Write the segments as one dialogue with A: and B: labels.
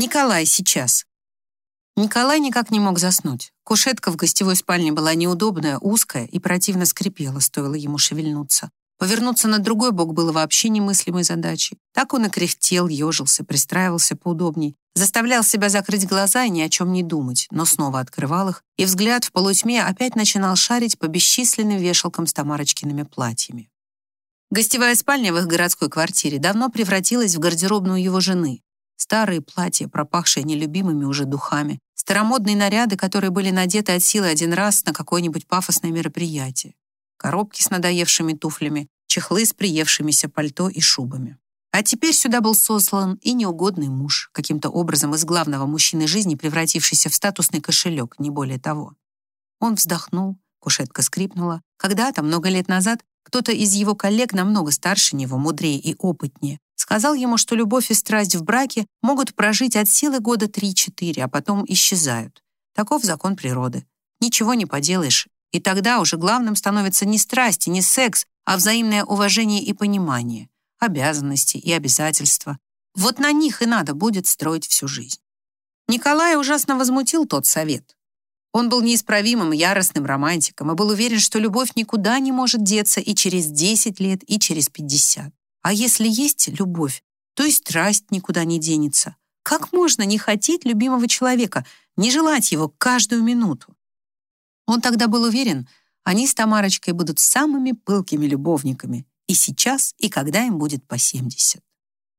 A: Николай сейчас. Николай никак не мог заснуть. Кушетка в гостевой спальне была неудобная, узкая и противно скрипела, стоило ему шевельнуться. Повернуться на другой бок было вообще немыслимой задачей. Так он и кряхтел, ежился, пристраивался поудобней, заставлял себя закрыть глаза и ни о чем не думать, но снова открывал их, и взгляд в полутьме опять начинал шарить по бесчисленным вешалкам с Тамарочкиными платьями. Гостевая спальня в их городской квартире давно превратилась в гардеробную его жены. Старые платья, пропахшие нелюбимыми уже духами, старомодные наряды, которые были надеты от силы один раз на какое-нибудь пафосное мероприятие коробки с надоевшими туфлями, чехлы с приевшимися пальто и шубами. А теперь сюда был сослан и неугодный муж, каким-то образом из главного мужчины жизни превратившийся в статусный кошелек, не более того. Он вздохнул, кушетка скрипнула. Когда-то, много лет назад, кто-то из его коллег, намного старше него, мудрее и опытнее, сказал ему, что любовь и страсть в браке могут прожить от силы года 3-4, а потом исчезают. Таков закон природы. Ничего не поделаешь, и тогда уже главным становится не страсть и не секс, а взаимное уважение и понимание, обязанности и обязательства. Вот на них и надо будет строить всю жизнь. Николая ужасно возмутил тот совет. Он был неисправимым, яростным романтиком и был уверен, что любовь никуда не может деться и через 10 лет, и через 50. А если есть любовь, то и страсть никуда не денется. Как можно не хотеть любимого человека, не желать его каждую минуту? Он тогда был уверен, они с Тамарочкой будут самыми пылкими любовниками и сейчас, и когда им будет по 70.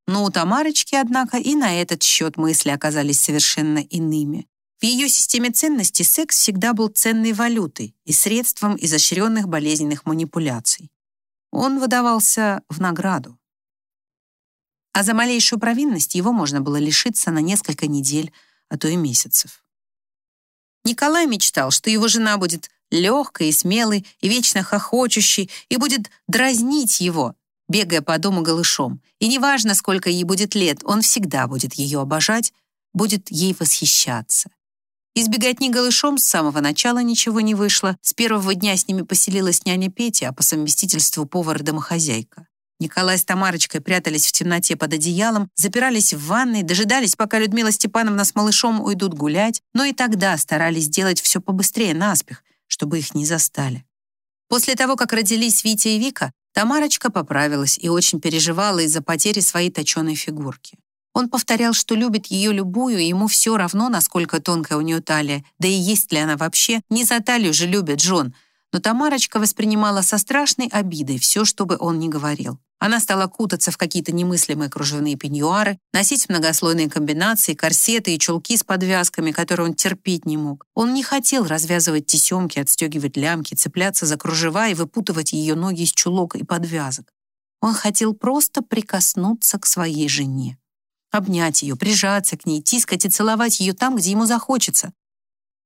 A: Но у Тамарочки, однако, и на этот счет мысли оказались совершенно иными. В ее системе ценностей секс всегда был ценной валютой и средством изощренных болезненных манипуляций. Он выдавался в награду. А за малейшую провинность его можно было лишиться на несколько недель, а то и месяцев. Николай мечтал, что его жена будет легкой и смелой, и вечно хохочущей, и будет дразнить его, бегая по дому голышом. И неважно, сколько ей будет лет, он всегда будет ее обожать, будет ей восхищаться. Избегать не голышом с самого начала ничего не вышло. С первого дня с ними поселилась няня Петя, а по совместительству повар-домохозяйка. Николай с Тамарочкой прятались в темноте под одеялом, запирались в ванной, дожидались, пока Людмила Степановна с малышом уйдут гулять, но и тогда старались сделать все побыстрее, наспех, чтобы их не застали. После того, как родились Витя и Вика, Тамарочка поправилась и очень переживала из-за потери своей точеной фигурки. Он повторял, что любит ее любую, и ему все равно, насколько тонкая у нее талия, да и есть ли она вообще, не за талию же любит Джон. Но Тамарочка воспринимала со страшной обидой все, что бы он ни говорил. Она стала кутаться в какие-то немыслимые кружевные пеньюары, носить многослойные комбинации, корсеты и чулки с подвязками, которые он терпеть не мог. Он не хотел развязывать тесемки, отстегивать лямки, цепляться за кружева и выпутывать ее ноги из чулок и подвязок. Он хотел просто прикоснуться к своей жене. Обнять ее, прижаться к ней, тискать и целовать ее там, где ему захочется,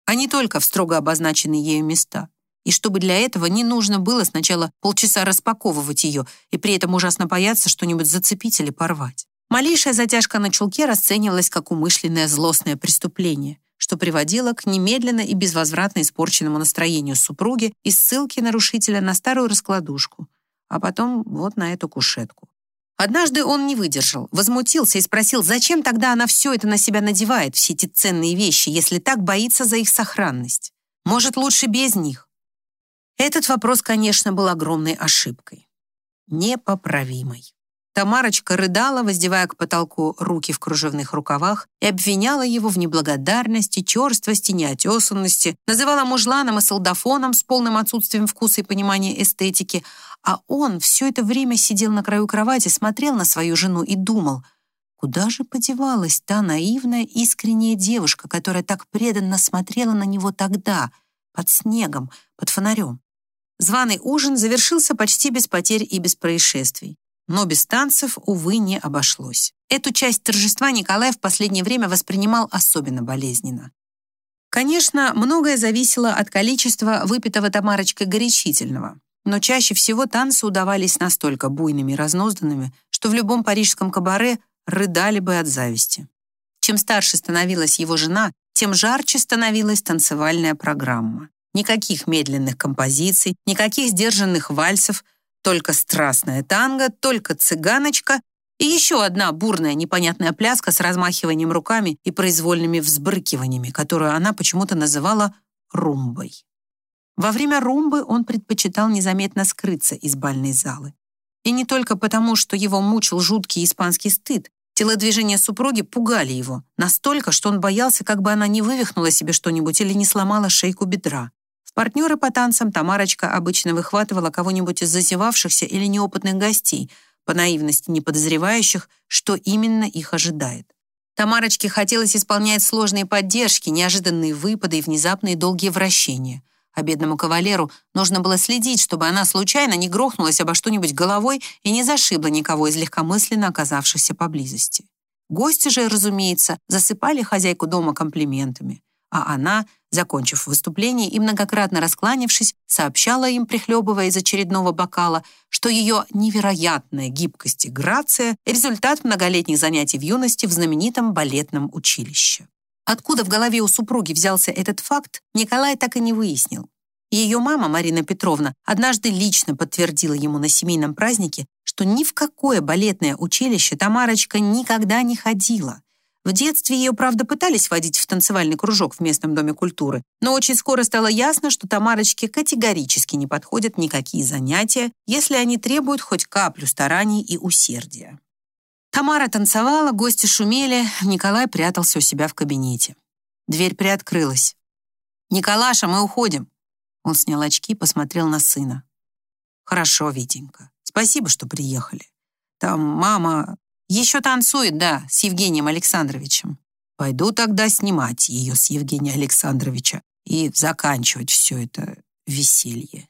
A: а не только в строго обозначенные ею места и чтобы для этого не нужно было сначала полчаса распаковывать ее и при этом ужасно бояться что-нибудь зацепить или порвать. Малейшая затяжка на чулке расценивалась как умышленное злостное преступление, что приводило к немедленно и безвозвратно испорченному настроению супруги и ссылке нарушителя на старую раскладушку, а потом вот на эту кушетку. Однажды он не выдержал, возмутился и спросил, зачем тогда она все это на себя надевает, все эти ценные вещи, если так боится за их сохранность. Может, лучше без них? Этот вопрос, конечно, был огромной ошибкой. Непоправимой. Тамарочка рыдала, воздевая к потолку руки в кружевных рукавах и обвиняла его в неблагодарности, черствости, неотесанности, называла мужланом и солдафоном с полным отсутствием вкуса и понимания эстетики, а он все это время сидел на краю кровати, смотрел на свою жену и думал, куда же подевалась та наивная, искренняя девушка, которая так преданно смотрела на него тогда, под снегом, под фонарем. Званый ужин завершился почти без потерь и без происшествий. Но без танцев, увы, не обошлось. Эту часть торжества Николай в последнее время воспринимал особенно болезненно. Конечно, многое зависело от количества выпитого Тамарочкой горячительного, но чаще всего танцы удавались настолько буйными и разнозданными, что в любом парижском кабаре рыдали бы от зависти. Чем старше становилась его жена, тем жарче становилась танцевальная программа. Никаких медленных композиций, никаких сдержанных вальсов, только страстная танго, только цыганочка И еще одна бурная непонятная пляска с размахиванием руками и произвольными взбрыкиваниями, которую она почему-то называла румбой. Во время румбы он предпочитал незаметно скрыться из бальной залы. И не только потому, что его мучил жуткий испанский стыд, телодвижения супруги пугали его, настолько, что он боялся, как бы она не вывихнула себе что-нибудь или не сломала шейку бедра. Партнеры по танцам Тамарочка обычно выхватывала кого-нибудь из зазевавшихся или неопытных гостей — по наивности не подозревающих, что именно их ожидает. Тамарочке хотелось исполнять сложные поддержки, неожиданные выпады и внезапные долгие вращения. А бедному кавалеру нужно было следить, чтобы она случайно не грохнулась обо что-нибудь головой и не зашибла никого из легкомысленно оказавшихся поблизости. Гости же, разумеется, засыпали хозяйку дома комплиментами а она, закончив выступление и многократно раскланившись, сообщала им, прихлебывая из очередного бокала, что ее невероятная гибкость и грация — результат многолетних занятий в юности в знаменитом балетном училище. Откуда в голове у супруги взялся этот факт, Николай так и не выяснил. Ее мама, Марина Петровна, однажды лично подтвердила ему на семейном празднике, что ни в какое балетное училище Тамарочка никогда не ходила. В детстве ее, правда, пытались водить в танцевальный кружок в местном доме культуры, но очень скоро стало ясно, что Тамарочке категорически не подходят никакие занятия, если они требуют хоть каплю стараний и усердия. Тамара танцевала, гости шумели, Николай прятался у себя в кабинете. Дверь приоткрылась. «Николаша, мы уходим!» Он снял очки и посмотрел на сына. «Хорошо, Витенька. Спасибо, что приехали. Там мама... Еще танцует, да, с Евгением Александровичем. Пойду тогда снимать ее с Евгения Александровича и заканчивать все это веселье.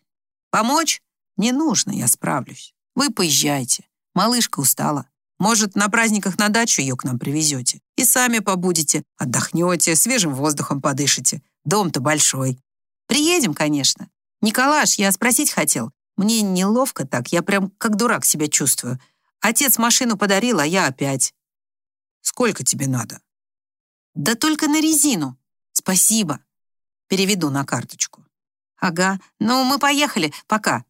A: Помочь? Не нужно, я справлюсь. Вы поезжайте. Малышка устала. Может, на праздниках на дачу ее к нам привезете. И сами побудете, отдохнете, свежим воздухом подышите. Дом-то большой. Приедем, конечно. Николаш, я спросить хотел. Мне неловко так, я прям как дурак себя чувствую. Отец машину подарил, а я опять. Сколько тебе надо? Да только на резину. Спасибо. Переведу на карточку. Ага, ну мы поехали, пока.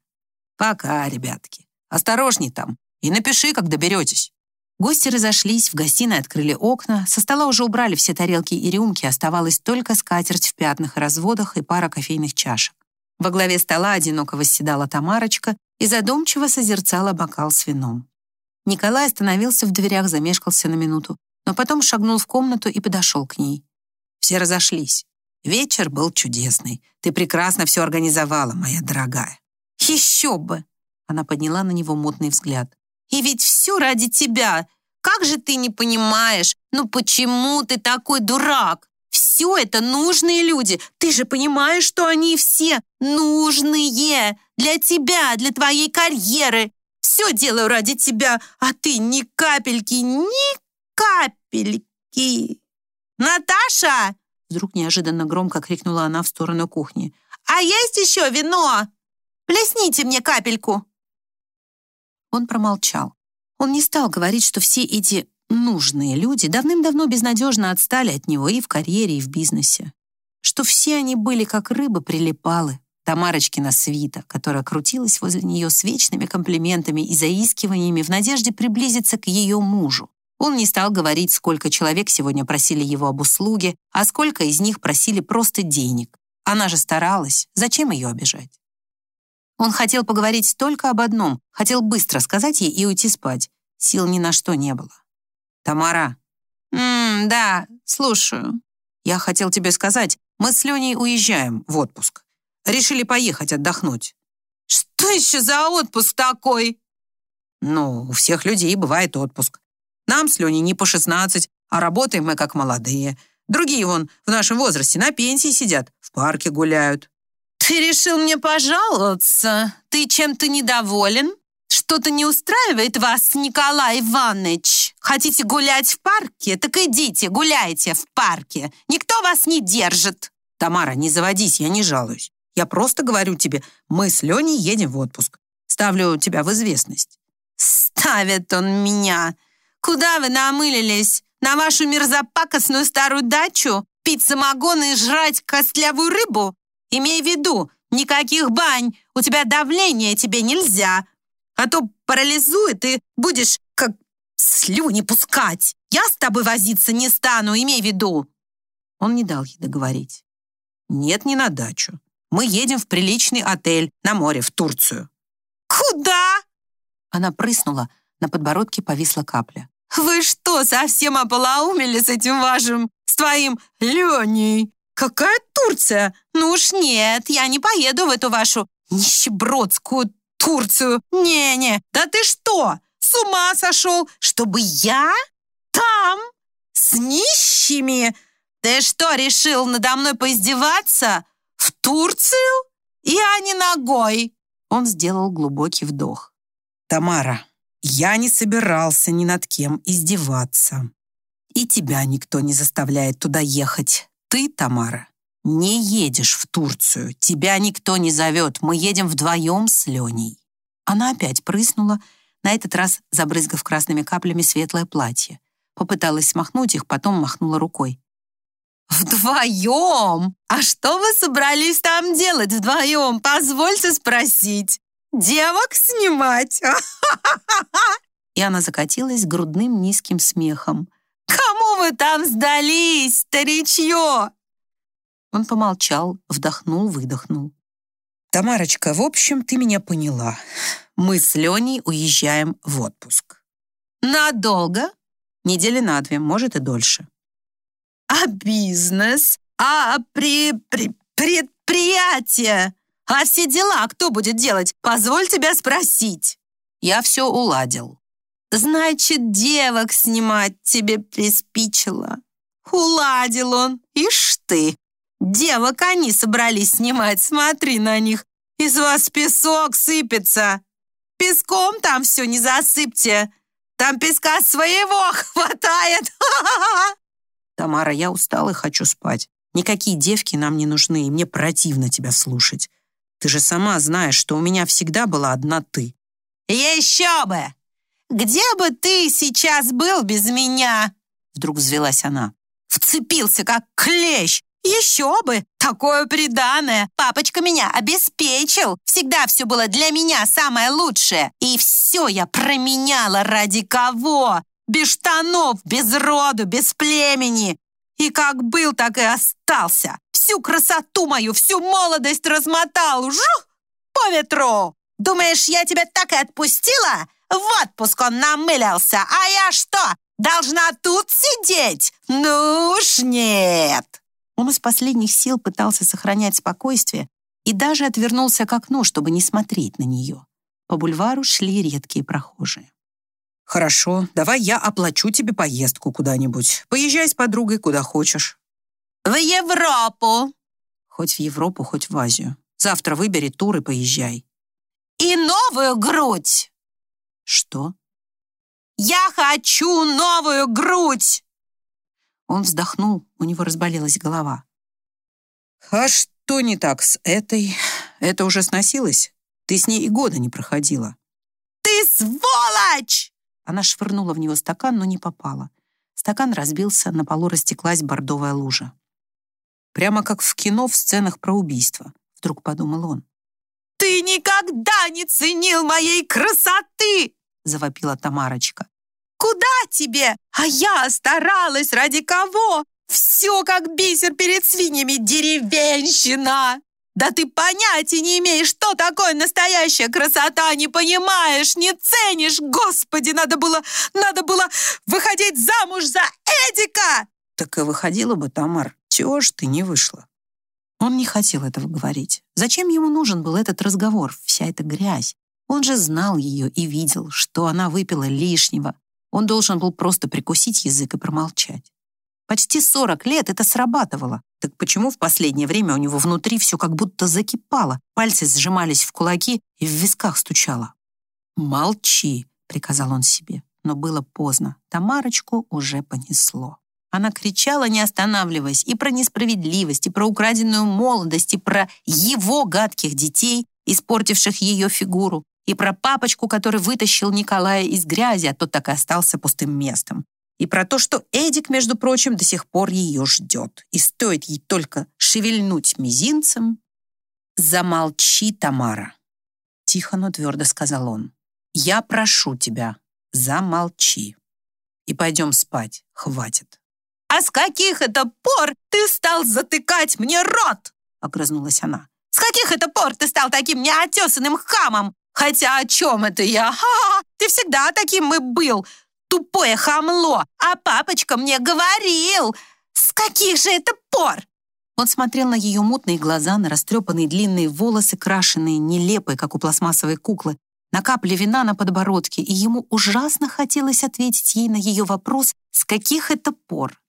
A: Пока, ребятки. Осторожней там. И напиши, как доберетесь. Гости разошлись, в гостиной открыли окна, со стола уже убрали все тарелки и рюмки, оставалась только скатерть в пятнах и разводах и пара кофейных чашек. Во главе стола одиноко восседала Тамарочка и задумчиво созерцала бокал с вином. Николай остановился в дверях, замешкался на минуту, но потом шагнул в комнату и подошел к ней. Все разошлись. Вечер был чудесный. Ты прекрасно все организовала, моя дорогая. Еще бы! Она подняла на него мутный взгляд. И ведь все ради тебя. Как же ты не понимаешь? Ну почему ты такой дурак? Все это нужные люди. Ты же понимаешь, что они все нужные для тебя, для твоей карьеры. Все делаю ради тебя, а ты ни капельки, ни капельки. Наташа! Вдруг неожиданно громко крикнула она в сторону кухни. «А есть еще вино? Плесните мне капельку!» Он промолчал. Он не стал говорить, что все эти нужные люди давным-давно безнадежно отстали от него и в карьере, и в бизнесе. Что все они были как рыбы прилипалы, Тамарочкина свита, которая крутилась возле нее с вечными комплиментами и заискиваниями в надежде приблизиться к ее мужу. Он не стал говорить, сколько человек сегодня просили его об услуге, а сколько из них просили просто денег. Она же старалась, зачем ее обижать? Он хотел поговорить только об одном, хотел быстро сказать ей и уйти спать. Сил ни на что не было. «Тамара». «Ммм, да, слушаю». «Я хотел тебе сказать, мы с Леней уезжаем в отпуск. Решили поехать отдохнуть. Что еще за отпуск такой? Ну, у всех людей бывает отпуск. Нам с Леней не по 16, а работаем мы как молодые. Другие вон в нашем возрасте на пенсии сидят, в парке гуляют. Ты решил мне пожаловаться? Ты чем-то недоволен? Что-то не устраивает вас, Николай Иванович? Хотите гулять в парке? Так идите, гуляйте в парке. Никто вас не держит. Тамара, не заводись, я не жалуюсь. Я просто говорю тебе, мы с Леней едем в отпуск. Ставлю тебя в известность». «Ставит он меня. Куда вы намылились? На вашу мерзопакостную старую дачу? Пить самогон и жрать костлявую рыбу? Имей в виду, никаких бань, у тебя давление, тебе нельзя. А то парализует, и будешь как Слюни пускать! Я с тобой возиться не стану, имей в виду!» Он не дал ей договорить. «Нет, не на дачу. Мы едем в приличный отель на море в Турцию». «Куда?» Она прыснула, на подбородке повисла капля. «Вы что, совсем ополоумели с этим вашим, с твоим Леней? Какая Турция? Ну уж нет, я не поеду в эту вашу нищебродскую Турцию. Не-не, да ты что, с ума сошел, чтобы я там с нищими? Ты что, решил надо мной поиздеваться? В Турцию? Я не ногой. Он сделал глубокий вдох. Тамара, я не собирался ни над кем издеваться. И тебя никто не заставляет туда ехать. Ты, Тамара, не едешь в Турцию. Тебя никто не зовет. Мы едем вдвоем с Леней. Она опять прыснула, на этот раз забрызгав красными каплями светлое платье. Попыталась смахнуть их, потом махнула рукой. «Вдвоем? А что вы собрались там делать вдвоем? Позвольте спросить. Девок снимать?» И она закатилась грудным низким смехом. «Кому вы там сдались, старичье?» Он помолчал, вдохнул, выдохнул. «Тамарочка, в общем, ты меня поняла. Мы с Леней уезжаем в отпуск». «Надолго?» «Недели на две, может и дольше». «А бизнес? А при, при, предприятие? А все дела кто будет делать? Позволь тебя спросить». «Я все уладил». «Значит, девок снимать тебе приспичило». «Уладил он, ишь ты!» Девок они собрались снимать, смотри на них. Из вас песок сыпется. Песком там все не засыпьте. Там песка своего хватает.
B: Тамара, я устал и хочу спать. Никакие девки нам не нужны, и мне противно тебя слушать. Ты же сама знаешь, что у меня всегда была одна ты.
A: Еще бы! Где бы ты сейчас был без меня? Вдруг взвелась она. Вцепился, как клещ, еще бы! Такое приданное! Папочка меня обеспечил! Всегда все было для меня самое лучшее! И все я променяла ради кого? Без штанов, без роду, без племени! И как был, так и остался! Всю красоту мою, всю молодость размотал! Жух! По ветру! Думаешь, я тебя так и отпустила? В отпуск он намылился, а я что, должна тут сидеть? Ну уж нет!» Он из последних сил пытался сохранять спокойствие и даже отвернулся к окну, чтобы не смотреть на нее. По бульвару шли редкие прохожие.
B: «Хорошо, давай я оплачу тебе поездку куда-нибудь. Поезжай с подругой куда хочешь».
A: «В Европу!»
B: «Хоть в Европу, хоть в Азию. Завтра выбери тур и поезжай».
A: «И новую грудь!»
B: «Что?»
A: «Я хочу новую грудь!»
B: Он вздохнул, у него разболелась голова. «А что не так с этой? Это уже сносилось? Ты с ней и года не проходила».
A: «Ты сволочь!»
B: Она швырнула в него стакан, но не попала. Стакан разбился, на полу растеклась бордовая лужа. Прямо как в кино в сценах про убийство, вдруг подумал он.
A: «Ты никогда не ценил моей красоты!» завопила Тамарочка. Куда тебе? А я старалась ради кого? Все как бисер перед свиньями, деревенщина! Да ты понятия не имеешь, что такое настоящая красота, не понимаешь, не ценишь. Господи, надо было, надо было выходить замуж за Эдика.
B: Так и выходила бы, Тамар. Чего ж ты не вышла? Он не хотел этого говорить. Зачем ему нужен был этот разговор, вся эта грязь? Он же знал ее и видел, что она выпила лишнего, он должен был просто прикусить язык и промолчать. Почти 40 лет это срабатывало. Так почему в последнее время у него внутри все как будто закипало, пальцы сжимались в кулаки и в висках стучало? «Молчи», — приказал он себе. Но было поздно. Тамарочку уже понесло. Она кричала, не останавливаясь, и про несправедливость, и про украденную молодость, и про его гадких детей, испортивших ее фигуру, и про папочку, который вытащил Николая из грязи, а тот так и остался пустым местом. И про то, что Эдик, между прочим, до сих пор ее ждет. И стоит ей только шевельнуть мизинцем. «Замолчи, Тамара!» Тихо, но твердо сказал он. «Я прошу тебя, замолчи!» и пойдем спать. Хватит.
A: «А с каких это пор ты стал затыкать мне рот?» — огрызнулась она. «С каких это пор ты стал таким неотесанным хамом? Хотя о чем это я? Ха-ха! Ты всегда таким и был! Тупое хамло! А папочка мне говорил! С каких же это пор?»
B: Он смотрел на ее мутные глаза, на растрепанные длинные волосы, крашеные, нелепые, как у пластмассовой куклы, на капли вина на подбородке, и ему ужасно хотелось ответить ей на ее вопрос, с каких это пор.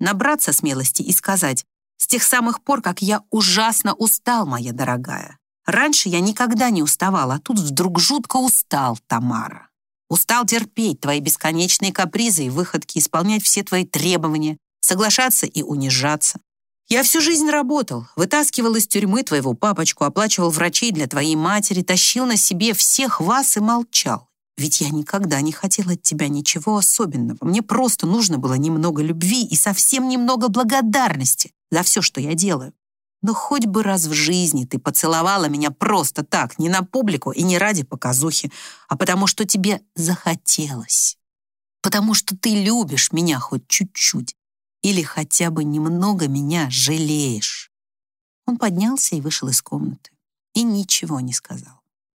B: Набраться смелости и сказать, с тех самых пор, как я ужасно устал, моя дорогая. Раньше я никогда не уставал, а тут вдруг жутко устал, Тамара. Устал терпеть твои бесконечные капризы и выходки, исполнять все твои требования, соглашаться и унижаться. Я всю жизнь работал, вытаскивал из тюрьмы твоего папочку, оплачивал врачей для твоей матери, тащил на себе всех вас и молчал. Ведь я никогда не хотел от тебя ничего особенного. Мне просто нужно было немного любви и совсем немного благодарности за все, что я делаю. Но хоть бы раз в жизни ты поцеловала меня просто так, не на публику и не ради показухи, а потому что тебе захотелось. Потому что ты любишь меня хоть чуть-чуть или хотя бы немного меня жалеешь. Он поднялся и вышел из комнаты и ничего не сказал.